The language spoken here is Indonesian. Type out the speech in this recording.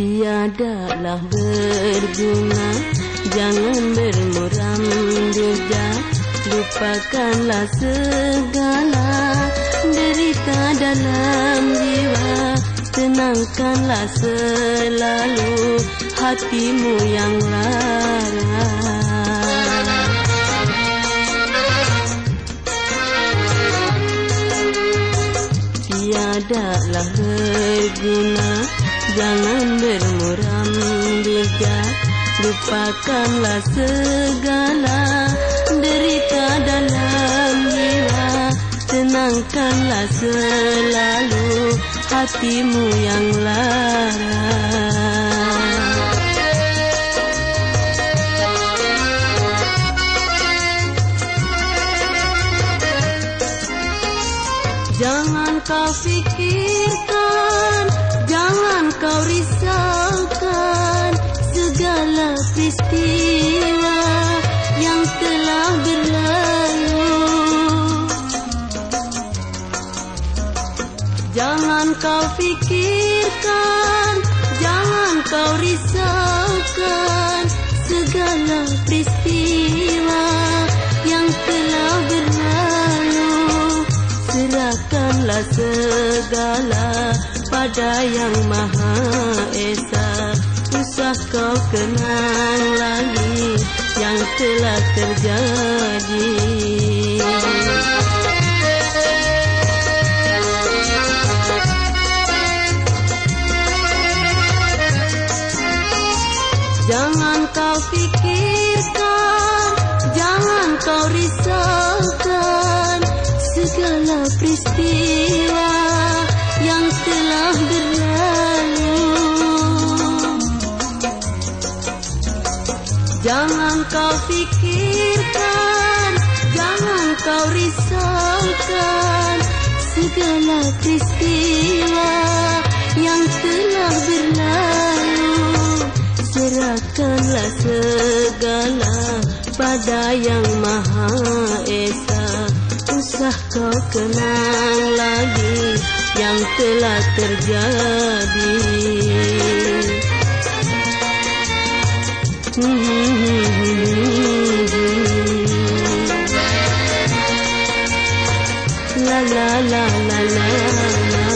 Tiadalah berguna. Jangan bermuram duga Lupakanlah segala Derita dalam jiwa. Tenangkanlah selalu Hatimu yang lara. Tiadalah berguna Jangan bermuram duga Lupakanlah segala derita dalam jiwa Tenangkanlah selalu hatimu yang lara. Jangan kau fikirkan, peristiwa yang telah berlalu. Jangan kau fikirkan, jangan kau risaukan segala peristiwa yang telah berlalu. Serahkanlah segala pada yang Maha Esa. Usah kau kenang lagi yang telah terjadi. Jangan kau fikirkan, jangan kau risaukan segala peristiwa Jangan kau fikirkan, jangan kau risaukan segala peristiwa yang telah berlalu. Serahkanlah segala pada yang Maha Esa. Usah kau kenang lagi yang telah terjadi. la la la la